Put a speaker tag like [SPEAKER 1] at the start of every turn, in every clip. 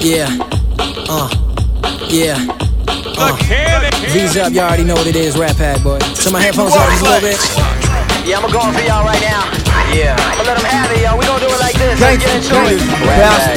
[SPEAKER 1] Yeah. Uh. Yeah. Uh. V's up, y'all already know what it is, Rap Pack, boy. So my headphones out just a little bit.
[SPEAKER 2] Yeah, I'ma go on for y'all right now. Yeah. I'ma let them have it, y'all. We gon' do it like this. Let's get into it.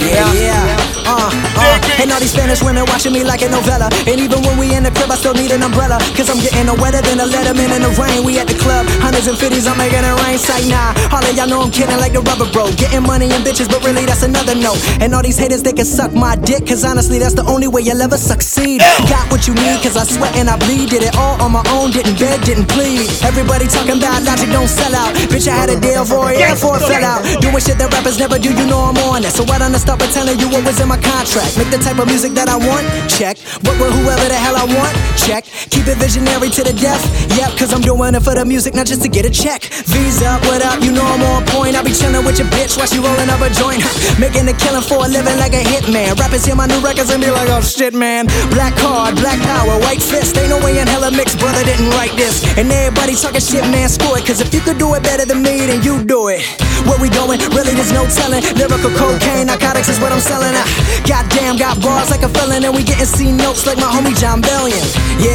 [SPEAKER 1] Yeah, yeah. Uh, uh, and all these Spanish women watching me like a novella. And even when we in the crib, I still need an umbrella. Cause I'm getting no wetter than a letterman in the rain. We at the club, hundreds and fifties, I'm making it rain. Say nah, all y'all know I'm kidding like the rubber bro. Getting money and bitches, but really that's another no. And all these haters, they can suck my dick. Cause honestly, that's the only way you'll ever succeed. Got what you need, cause I sweat and I bleed. Did it all on my own, didn't beg, didn't plead. Everybody talking about logic, don't sell out. Bitch, I had a deal for a year before it fell out. Doing shit that rappers never do, you know I'm on it. So why don't I stop pretending you what was in my contract? Make the type of music that I want? Check. Work with whoever the hell I want? Check. Keep it visionary to the death? Yep, cause I'm doing it for the music, not just to get a check. Visa, what up? You know I'm on point. I be chillin' with your bitch while she rollin' up a joint. Making a killing for a living like a hitman. Rappers hear my new records and be like, oh shit, man. Black card, black power, white fist. Ain't no way in hell a mixed brother didn't write this. And everybody talking shit, man, screw it. Cause if you could do it better than me, then you do it. Where we going? Really, there's no telling. Lyrical cocaine, narcotics is what I'm selling. I goddamn got bars like a felon, and we getting C notes like my homie Jon Bellion. Yeah,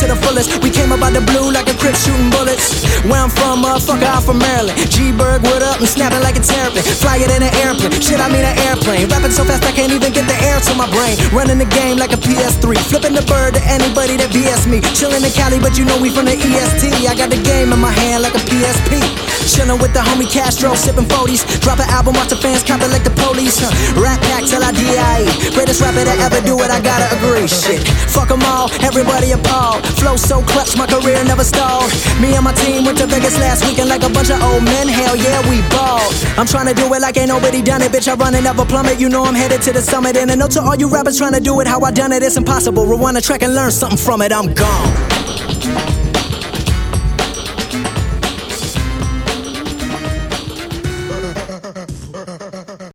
[SPEAKER 1] to the fullest. We came up out the blue like a crip shooting bullets. Where I'm from, motherfucker, I'm from Maryland. G Berg, what up? I'm snapping like a terrapin. Fly it in an airplane. Shit, I mean an airplane. Rapping so fast I can't even get the air to my brain. Running the game like a PS3. Flipping the bird to anybody that BS me. Chilling in Cali, but you know we from the EST. I got the game in my hand like a PSP. Chillin' with the homie Castro, sipping 40s. Drop an album, watch the fans cop like the police. Huh. Rap pack till I. Greatest rapper to ever do it, I gotta agree. Shit, fuck them all, everybody appalled. Flow so clutch, my career never stalled. Me and my team went to Vegas last weekend like a bunch of old men. Hell yeah, we balled. I'm trying to do it like ain't nobody done it, bitch. I run and never plummet. You know I'm headed to the summit. And a note to all you rappers trying to do it how I done it, it's impossible. Rewind the track and learn something from it. I'm gone.